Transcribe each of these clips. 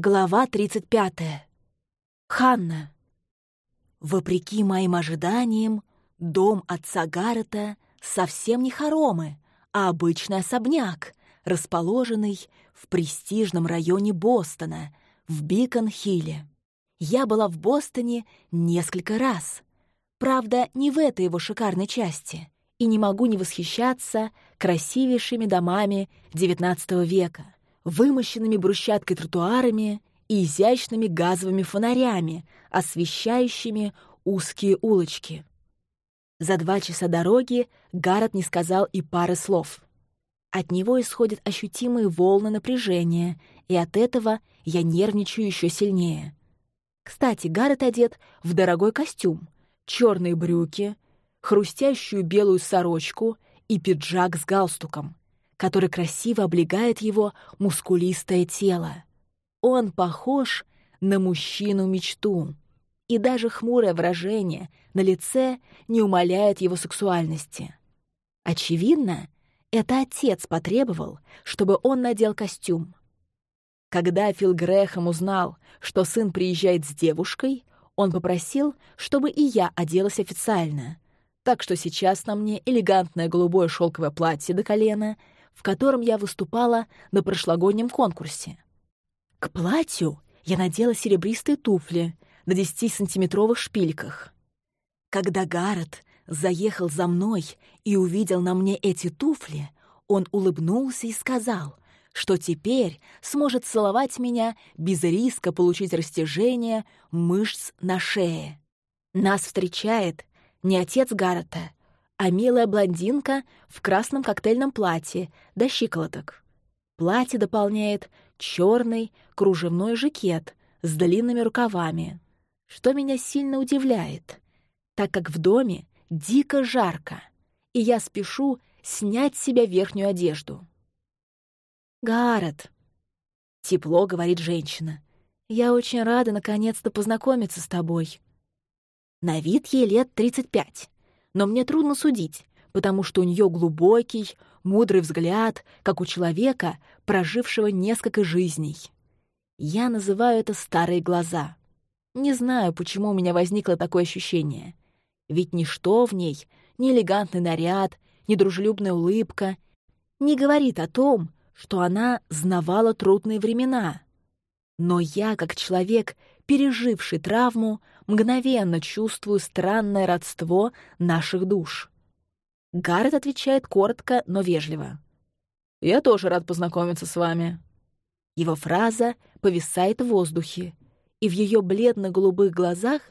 Глава 35. Ханна. Вопреки моим ожиданиям, дом отца Гаррета совсем не хоромы, а обычный особняк, расположенный в престижном районе Бостона, в Бикон-Хилле. Я была в Бостоне несколько раз. Правда, не в этой его шикарной части, и не могу не восхищаться красивейшими домами XIX века — вымощенными брусчаткой тротуарами и изящными газовыми фонарями, освещающими узкие улочки. За два часа дороги Гаррет не сказал и пары слов. От него исходят ощутимые волны напряжения, и от этого я нервничаю еще сильнее. Кстати, Гаррет одет в дорогой костюм, черные брюки, хрустящую белую сорочку и пиджак с галстуком который красиво облегает его мускулистое тело. Он похож на мужчину-мечту, и даже хмурое выражение на лице не умаляет его сексуальности. Очевидно, это отец потребовал, чтобы он надел костюм. Когда Фил Грэхэм узнал, что сын приезжает с девушкой, он попросил, чтобы и я оделась официально. Так что сейчас на мне элегантное голубое шелковое платье до колена — в котором я выступала на прошлогоднем конкурсе. К платью я надела серебристые туфли на 10-сантиметровых шпильках. Когда Гаррет заехал за мной и увидел на мне эти туфли, он улыбнулся и сказал, что теперь сможет целовать меня без риска получить растяжение мышц на шее. Нас встречает не отец Гаррета, а милая блондинка в красном коктейльном платье до щиколоток. Платье дополняет черный кружевной жакет с длинными рукавами, что меня сильно удивляет, так как в доме дико жарко, и я спешу снять с себя верхнюю одежду. «Гаррет», — тепло говорит женщина, — «я очень рада наконец-то познакомиться с тобой». На вид ей лет тридцать пять но мне трудно судить, потому что у нее глубокий, мудрый взгляд, как у человека, прожившего несколько жизней. Я называю это «старые глаза». Не знаю, почему у меня возникло такое ощущение. Ведь ничто в ней, ни элегантный наряд, ни дружелюбная улыбка, не говорит о том, что она знавала трудные времена. Но я, как человек, переживший травму, мгновенно чувствую странное родство наших душ. Гаррет отвечает коротко, но вежливо. «Я тоже рад познакомиться с вами». Его фраза повисает в воздухе, и в ее бледно-голубых глазах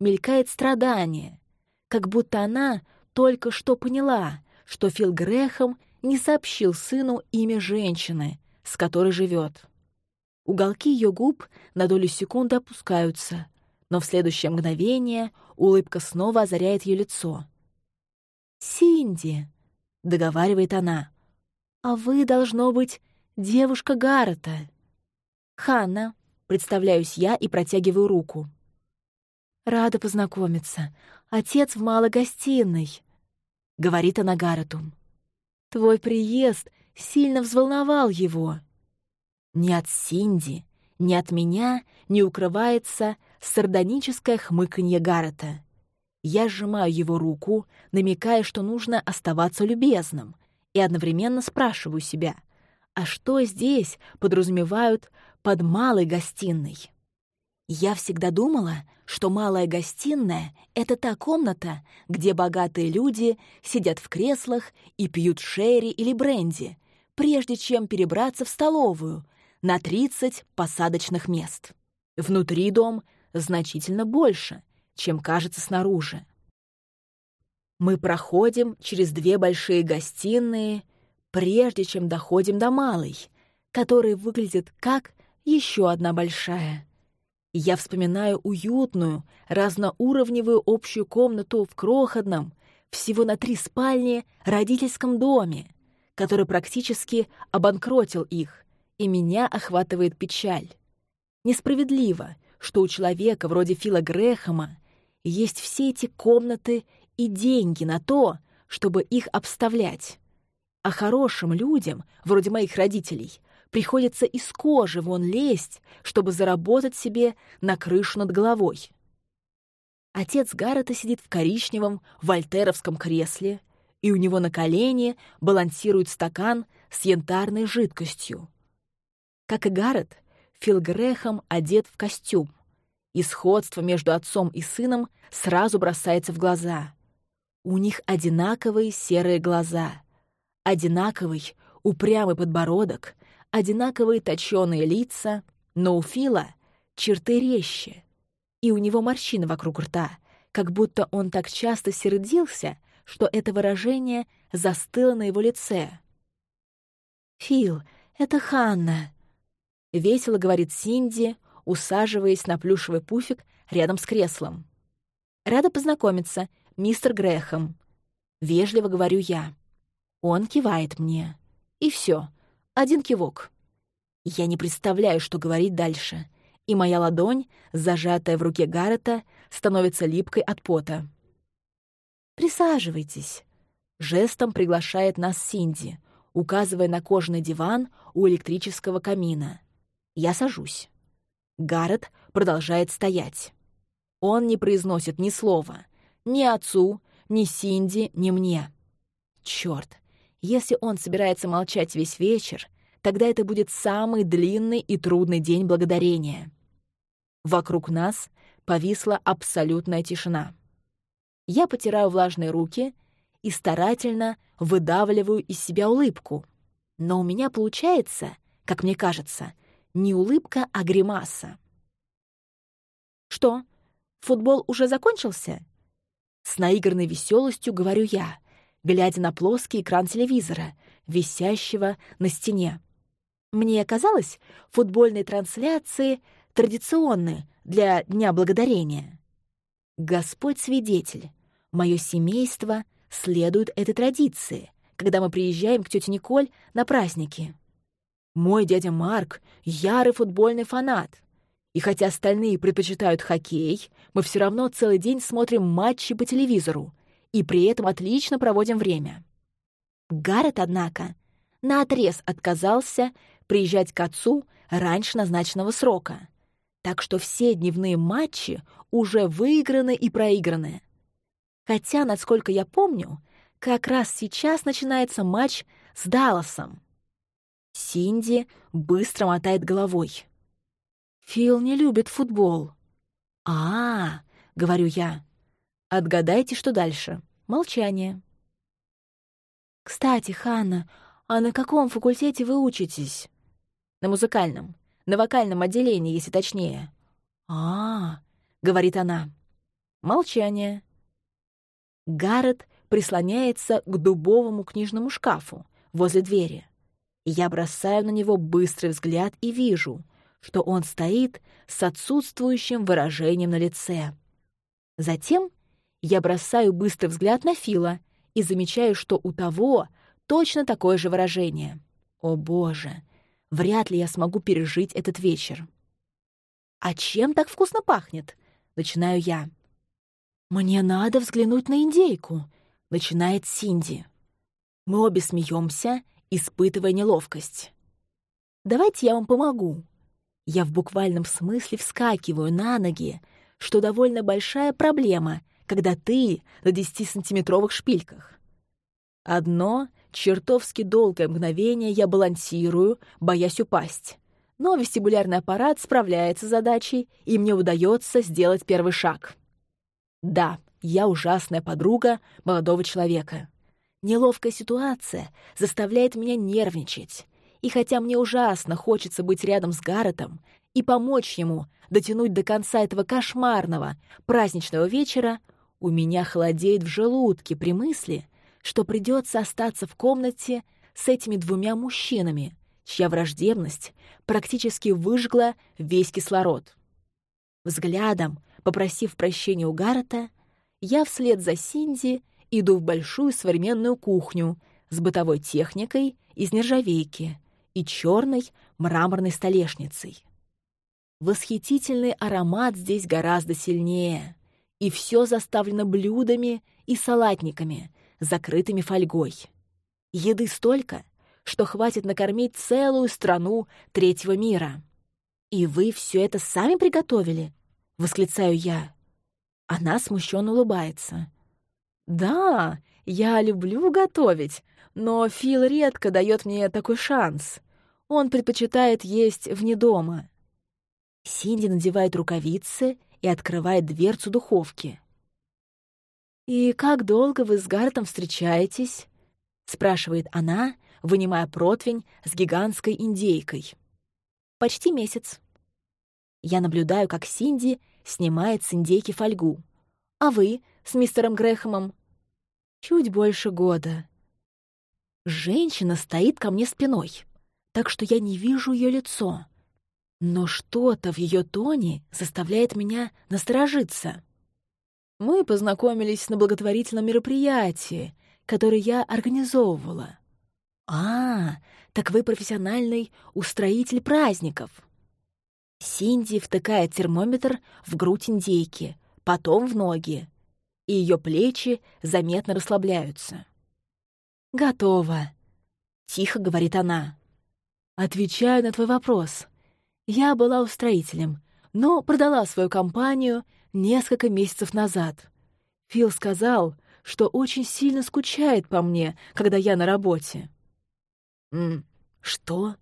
мелькает страдание, как будто она только что поняла, что Фил Грехом не сообщил сыну имя женщины, с которой живет. Уголки ее губ на долю секунды опускаются, но в следующее мгновение улыбка снова озаряет ее лицо. «Синди», — договаривает она, — «а вы, должно быть, девушка Гаррета». «Ханна», — представляюсь я и протягиваю руку. «Рада познакомиться. Отец в малой гостиной», — говорит она Гаррету. «Твой приезд сильно взволновал его». Ни от Синди, ни от меня не укрывается сардоническое хмыканье Гаррета. Я сжимаю его руку, намекая, что нужно оставаться любезным, и одновременно спрашиваю себя, а что здесь подразумевают под малой гостиной? Я всегда думала, что малая гостиная — это та комната, где богатые люди сидят в креслах и пьют шерри или бренди, прежде чем перебраться в столовую, на 30 посадочных мест. Внутри дом значительно больше, чем кажется снаружи. Мы проходим через две большие гостиные, прежде чем доходим до малой, которая выглядит как еще одна большая. Я вспоминаю уютную, разноуровневую общую комнату в крохотном, всего на три спальни, родительском доме, который практически обанкротил их, и меня охватывает печаль. Несправедливо, что у человека вроде Фила Грэхэма есть все эти комнаты и деньги на то, чтобы их обставлять. А хорошим людям, вроде моих родителей, приходится из кожи вон лезть, чтобы заработать себе на крышу над головой. Отец Гаррета сидит в коричневом вольтеровском кресле, и у него на колене балансирует стакан с янтарной жидкостью. Как и Гаррет, Фил Грехом одет в костюм, и сходство между отцом и сыном сразу бросается в глаза. У них одинаковые серые глаза, одинаковый упрямый подбородок, одинаковые точёные лица, но у Фила черты резче, и у него морщины вокруг рта, как будто он так часто сердился, что это выражение застыло на его лице. «Фил, это Ханна», — весело говорит Синди, усаживаясь на плюшевый пуфик рядом с креслом. «Рада познакомиться, мистер Грэхэм». Вежливо говорю я. Он кивает мне. И все, один кивок. Я не представляю, что говорить дальше, и моя ладонь, зажатая в руке Гаррета, становится липкой от пота. «Присаживайтесь», — жестом приглашает нас Синди, указывая на кожаный диван у электрического камина. Я сажусь. Гаррет продолжает стоять. Он не произносит ни слова. Ни отцу, ни Синди, ни мне. Чёрт, если он собирается молчать весь вечер, тогда это будет самый длинный и трудный день благодарения. Вокруг нас повисла абсолютная тишина. Я потираю влажные руки и старательно выдавливаю из себя улыбку. Но у меня получается, как мне кажется, не улыбка, а гримаса. «Что, футбол уже закончился?» С наигранной веселостью говорю я, глядя на плоский экран телевизора, висящего на стене. Мне казалось, футбольные трансляции традиционны для Дня Благодарения. Господь свидетель, мое семейство следует этой традиции, когда мы приезжаем к тете Николь на праздники. Мой дядя Марк — ярый футбольный фанат. И хотя остальные предпочитают хоккей, мы все равно целый день смотрим матчи по телевизору и при этом отлично проводим время. Гаррет, однако, наотрез отказался приезжать к отцу раньше назначенного срока. Так что все дневные матчи уже выиграны и проиграны. Хотя, насколько я помню, как раз сейчас начинается матч с Далласом. Синди быстро мотает головой. «Фил не любит футбол». «А, -а — говорю я. Отгадайте, что дальше. Молчание. «Кстати, Ханна, а на каком факультете вы учитесь?» «На музыкальном. На вокальном отделении, если точнее». «А, -а — говорит она. Молчание. Гаррет прислоняется к дубовому книжному шкафу возле двери. Я бросаю на него быстрый взгляд и вижу, что он стоит с отсутствующим выражением на лице. Затем я бросаю быстрый взгляд на Фила и замечаю, что у того точно такое же выражение. О боже, вряд ли я смогу пережить этот вечер. «А чем так вкусно пахнет?» — начинаю я. «Мне надо взглянуть на индейку», — начинает Синди. Мы обе смеемся, испытывая неловкость. «Давайте я вам помогу». Я в буквальном смысле вскакиваю на ноги, что довольно большая проблема — когда ты на 10-сантиметровых шпильках. Одно чертовски долгое мгновение я балансирую, боясь упасть. Но вестибулярный аппарат справляется с задачей, и мне удается сделать первый шаг. Да, я ужасная подруга молодого человека. Неловкая ситуация заставляет меня нервничать. И хотя мне ужасно хочется быть рядом с Гарретом и помочь ему дотянуть до конца этого кошмарного праздничного вечера, у меня холодеет в желудке при мысли, что придется остаться в комнате с этими двумя мужчинами, чья враждебность практически выжгла весь кислород. Взглядом, попросив прощения у Гаррета, я вслед за Синди иду в большую современную кухню с бытовой техникой из нержавейки и черной мраморной столешницей. Восхитительный аромат здесь гораздо сильнее — и все заставлено блюдами и салатниками, закрытыми фольгой. Еды столько, что хватит накормить целую страну третьего мира. «И вы все это сами приготовили?» — восклицаю я. Она смущенно улыбается. «Да, я люблю готовить, но Фил редко дает мне такой шанс. Он предпочитает есть вне дома». Синди надевает рукавицы и открывает дверцу духовки. «И как долго вы с Гартом встречаетесь?» — спрашивает она, вынимая противень с гигантской индейкой. «Почти месяц». Я наблюдаю, как Синди снимает с индейки фольгу. «А вы с мистером Грэхэмом?» «Чуть больше года». Женщина стоит ко мне спиной, так что я не вижу ее лицо. Но что-то в ее тоне заставляет меня насторожиться. Мы познакомились на благотворительном мероприятии, которое я организовывала. А, так вы профессиональный устроитель праздников. Синди втыкает термометр в грудь индейки, потом в ноги, и ее плечи заметно расслабляются. «Готово», — тихо говорит она. «Отвечаю на твой вопрос. Я была устроителем, но продала свою компанию несколько месяцев назад. Фил сказал, что очень сильно скучает по мне, когда я на работе. М что?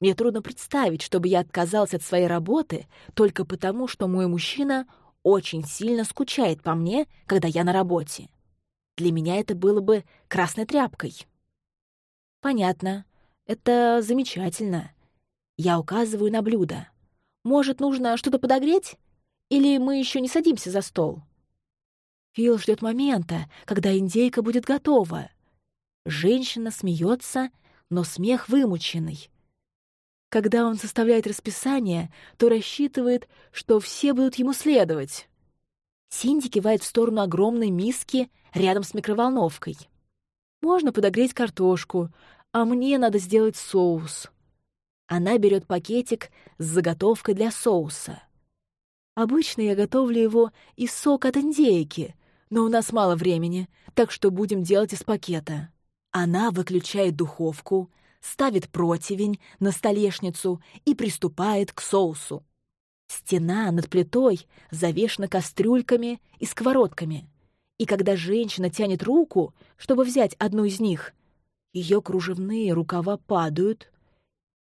Мне трудно представить, чтобы я отказался от своей работы только потому, что мой мужчина очень сильно скучает по мне, когда я на работе. Для меня это было бы красной тряпкой. Понятно. Это замечательно. Я указываю на блюдо. Может, нужно что-то подогреть? Или мы еще не садимся за стол? Фил ждет момента, когда индейка будет готова. Женщина смеется, но смех вымученный. Когда он составляет расписание, то рассчитывает, что все будут ему следовать. Синди кивает в сторону огромной миски рядом с микроволновкой. Можно подогреть картошку, а мне надо сделать соус. Она берет пакетик с заготовкой для соуса. Обычно я готовлю его из сока от индейки, но у нас мало времени, так что будем делать из пакета. Она выключает духовку, ставит противень на столешницу и приступает к соусу. Стена над плитой завешена кастрюльками и сковородками. И когда женщина тянет руку, чтобы взять одну из них, ее кружевные рукава падают.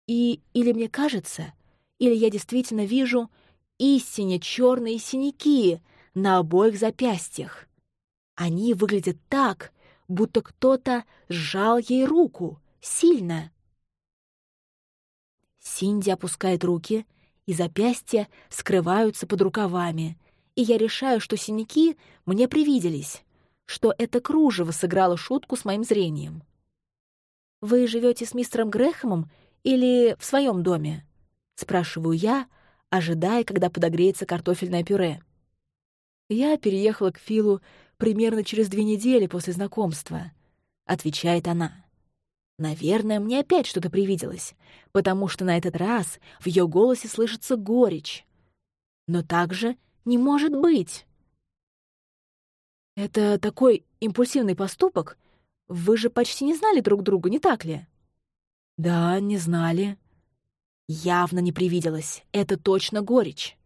И или мне кажется, или я действительно вижу истинно черные синяки на обоих запястьях. Они выглядят так, будто кто-то сжал ей руку, сильно. Синди опускает руки, и запястья скрываются под рукавами, и я решаю, что синяки мне привиделись, что это кружево сыграло шутку с моим зрением. «Вы живете с мистером Грэхэмом или в своем доме?» — спрашиваю я, ожидая, когда подогреется картофельное пюре. Я переехала к Филу примерно через две недели после знакомства», — отвечает она. Наверное, мне опять что-то привиделось, потому что на этот раз в ее голосе слышится горечь. Но также не может быть. Это такой импульсивный поступок. Вы же почти не знали друг друга, не так ли? Да, не знали. Явно не привиделось. Это точно горечь.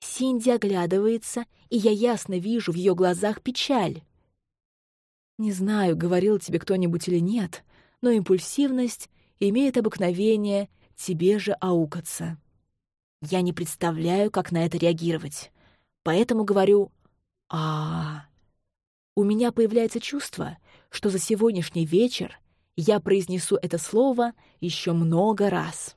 Синди оглядывается, и я ясно вижу в ее глазах печаль. Не знаю, говорил тебе кто-нибудь или нет, но импульсивность имеет обыкновение тебе же аукаться. Я не представляю, как на это реагировать, поэтому говорю а, -а. У меня появляется чувство, что за сегодняшний вечер я произнесу это слово еще много раз.